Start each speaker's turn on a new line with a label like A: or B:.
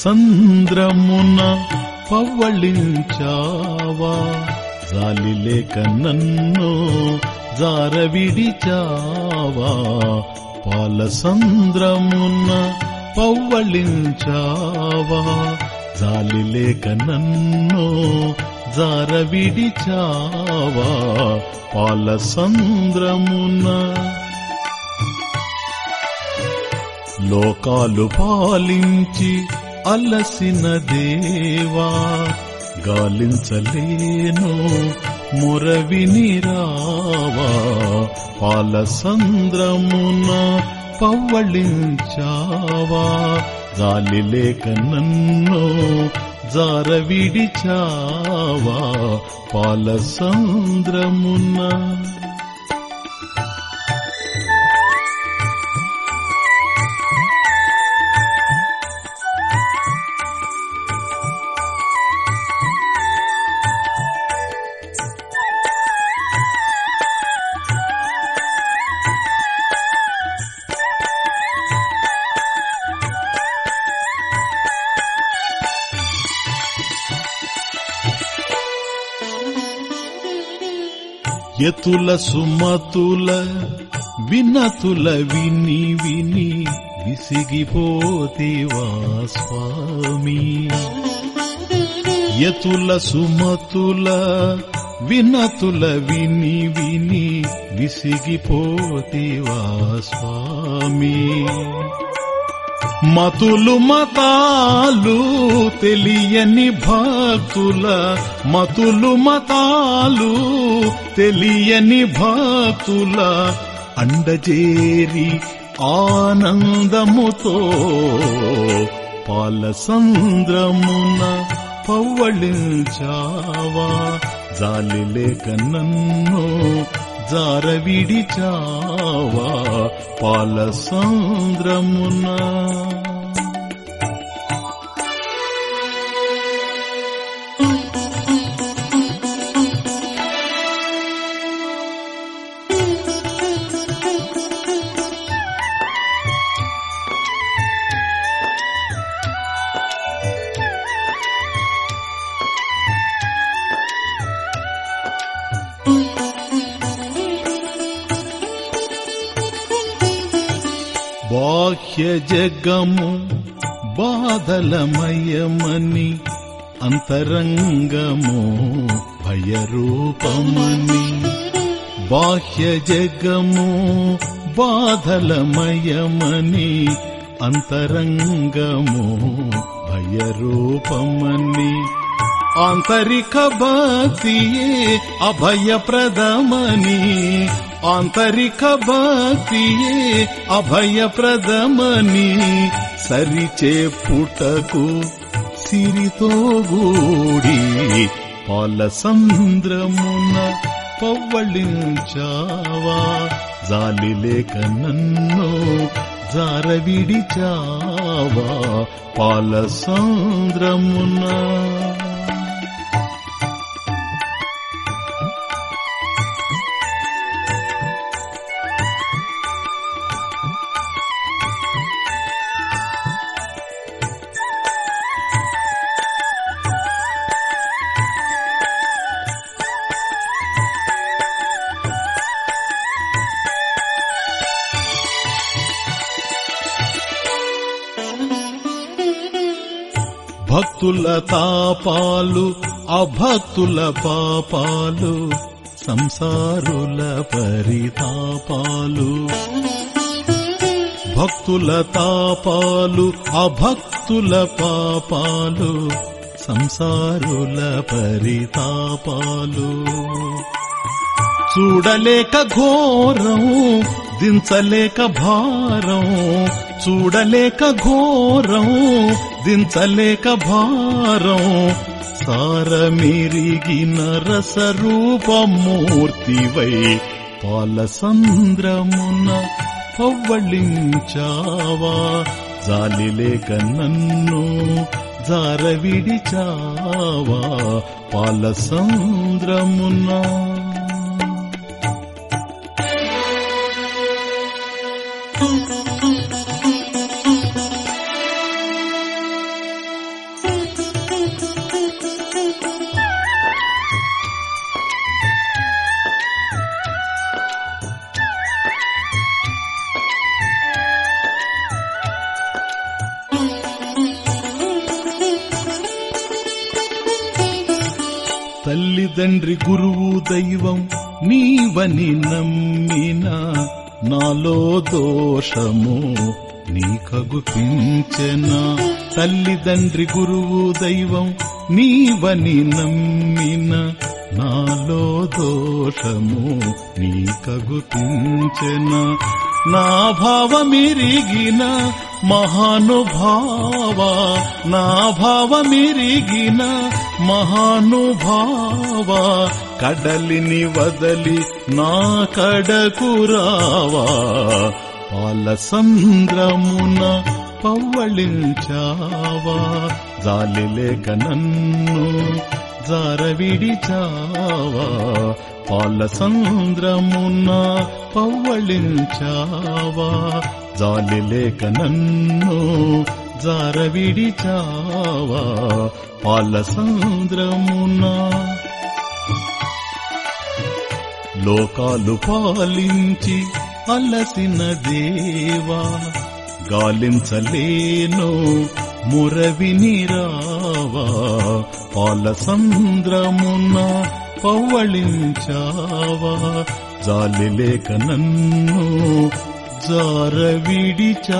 A: సంద్రమున పవ్వళించావా జాలి లేక నన్ను జారవిడిచావా? పాల సంద్రమున పవ్వళించావా జాలి లేక నన్ను జారవిడిచావా? పాల సంద్రమున లోకాలు పాలించి అలసిన దేవా గాలించలేను మురవిని రావా పాల సంద్రమున పవ్వళించావా జాలి లేక నన్ను జారవిడిచావా పాల యతుల సుమతుల వినతుల విని విని విసిగిపోతేవా స్వామి? యతుల సుమతుల వినతుల విని విని విసిగిపోతేవా స్వామి? మతులు మతాలు తెలియని భక్తుల మతులు మతాలు తెలియని భక్తుల అండజేరి ఆనందముతో పాలసంద్రమున పవ్వళించావా జాలి లేక నన్ను జారవిడిచావా పాల సంద్రమునా బాహ్య జగము బాధలమయమని అంతరంగము భయరూపమని. బాహ్య జగము బాధలమయమని అంతరంగము భయరూపమని. ఆంతరిక భక్తియే అభయప్రదమని ఆంతరిక భక్తియే అభయప్రదమని సరిచే పుటకు సిరితో గూడి పాల సంద్రమున పవ్వళించావా? జాలి లేక నన్ను జారవిడిచావా? పాల సంద్రమున భక్తుల తాపాలు అభక్తుల పాపాలు సంసారుల పరితాపాలు. భక్తుల తాపాలు అభక్తుల పాపాలు సంసారుల పరితాపాలు. చూడలేక ఘోరం దించలేక భారం. చూడలేక ఘోరం దించలేక భారం. సారమిరిగిన రసరూపమూర్తివై పాలసంద్రమున పవ్వళించావా. జాలిలేక నన్ను జారవిడిచావా. పాల తండ్రి గురువు దైవం నీవని నమ్మిన నాలో దోషము నీకగు పించెనా. తల్లిదండ్రి గురువు దైవం నీవని నమ్మిన నాలో దోషము నీకగు పించెనా. నా భావమిరిగిన మహానుభావ నా భావమిరిగిన మహానుభావ కడలిని వదలి నా కడకురావా పాల సంద్రమున పవ్వళించావా జాలి లేక నన్ను జారవిడిచావా పాల సంద్రమున్న పవ్వళించావా జాలి లేక నన్ను జారవిడిచావా పాల సంద్రమున్న లోకాలు పాలించి అలసిన దేవా గాలించలేను మురవిని రావా పాల సంద్రమున పవ్వళించావా జాలి లేక నన్ను జారవిడిచావా.